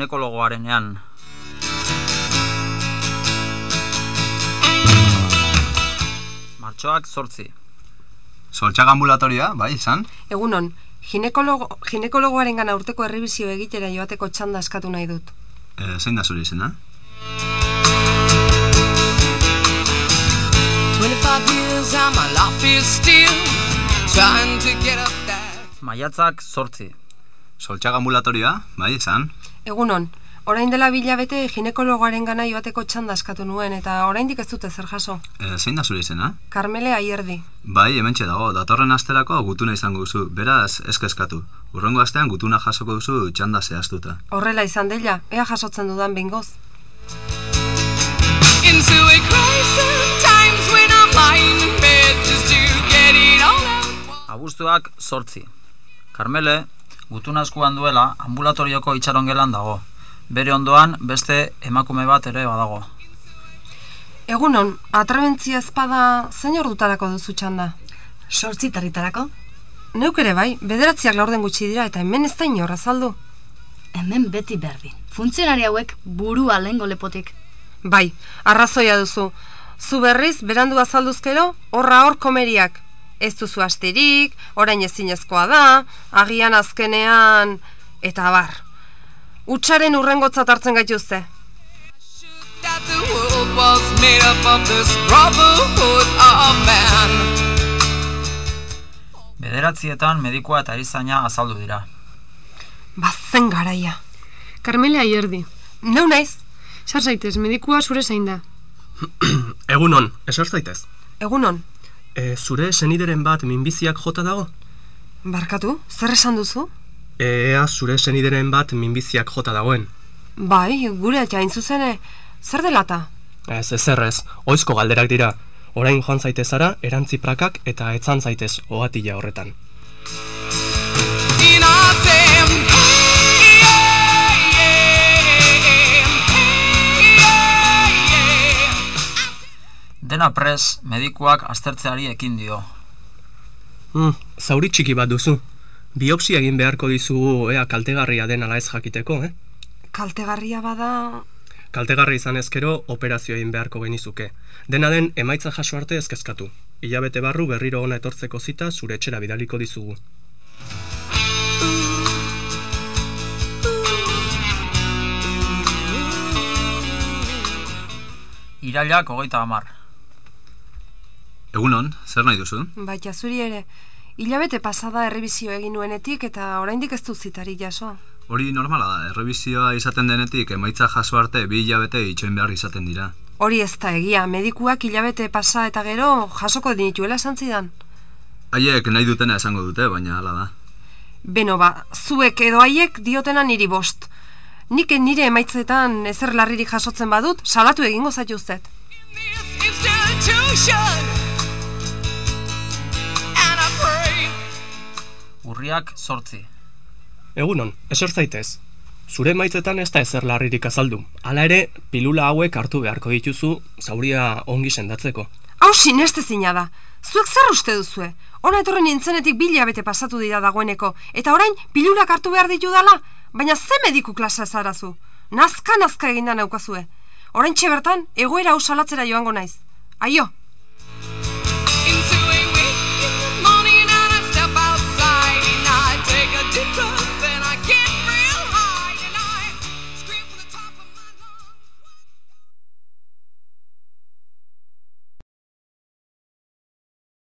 ginekologoarenean. Martxoak sortzi. Soltxaga ambulatorioa, bai, izan? Egunon, ginekologo, ginekologoaren gana urteko errebizio egitera joateko txanda eskatu nahi dut. E, zein da zure izena? 25 years and my life is still trying to get up that. Maiatzak sortzi. Soltxaga ambulatorioa, bai, izan? Egunon, orain dela bilabete ginekologoaren gana joateko txanda eskatu nuen eta oraindik ez dute zer jaso. E, zein da zure izena? Karmele Aierdi. Bai, hementxe dago, datorren asterako gutuna izango duzu, beraz, eskeskatu. Urrengo astean gutuna jasoko duzu txanda zehaztuta. Horrela izan dela, ea jasotzen dudan bingoz. Into a crisis times when I'm lying in bed just to get it all out. Abuztuak sortzi. Karmele, gutun askuan duela ambulatorioko itxaron gelan dago. Bere ondoan beste emakume bat ere badago. Egunon, atrebentzia ezpada zein ordutarako duzu txanda? Sortzi tarritarako? Neuk ere bai, bederatziak laurden gutxi dira eta hemen ez da inor azaldu. Hemen beti berdin. Funtzionari hauek burua lehengo lepotik. Bai, arrazoia duzu. Zu berriz, berandu azalduzkero, horra hor komeriak. Ez duzu astirik, orain ezinezkoa da, agian azkenean, eta bar. Utsaren urrengotzat hartzen gaituzte. Bederatzietan medikua eta erizaina azaldu dira. Bazen garaia. Karmele Aierdi. Neu naiz, Sar zaitez, medikua zure zein da. Egunon, esar zaitez. egunon. E, zure senideren bat minbiziak jota dago? Barkatu, zer esan duzu? E, ea zure senideren bat minbiziak jota dagoen. Bai, gure hain zuzene, zer delata? Ez, ez errez, oizko galderak dira. Orain joan zaitezara, erantzi prakak eta etzan zaitez ogatila horretan. Dena pres, medikuak aztertzeari ekin dio. Hmm, zauri txiki bat duzu. Biopsia egin beharko dizugu ea kaltegarria den ala ez jakiteko, eh? Kaltegarria bada... Kaltegarri izan ezkero operazio egin beharko genizuke. Dena den emaitza jaso arte ezkezkatu. Ilabete barru berriro ona etortzeko zita zure etxera bidaliko dizugu. Irailak hogeita hamar. Egunon, zer nahi duzu? Baita zuri ere, hilabete pasada errebizio egin nuenetik eta oraindik ez du zitari jaso. Hori normala da, errebizioa izaten denetik emaitza jaso arte bi hilabete itxoin behar izaten dira. Hori ez da egia, medikuak hilabete pasa eta gero jasoko dinituela esan zidan. Haiek nahi dutena esango dute, baina hala da. Beno ba, zuek edo haiek diotena niri bost. Nik nire emaitzetan ezer larririk jasotzen badut, salatu egingo zaituztet. Urriak sortzi. Egunon, esor zaitez. Zure maitzetan ez da ezer larririk azaldu. Hala ere, pilula hauek hartu beharko dituzu zauria ongi sendatzeko. Hau sinestezina da. Zuek zer uste duzue? Hona etorren nintzenetik bila bete pasatu dira dagoeneko, eta orain pilurak hartu behar ditu dala, baina ze mediku klasa zarazu? Nazka nazka eginda naukazue. Orain bertan, egoera hau salatzera joango naiz. Aio,